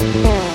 Yeah.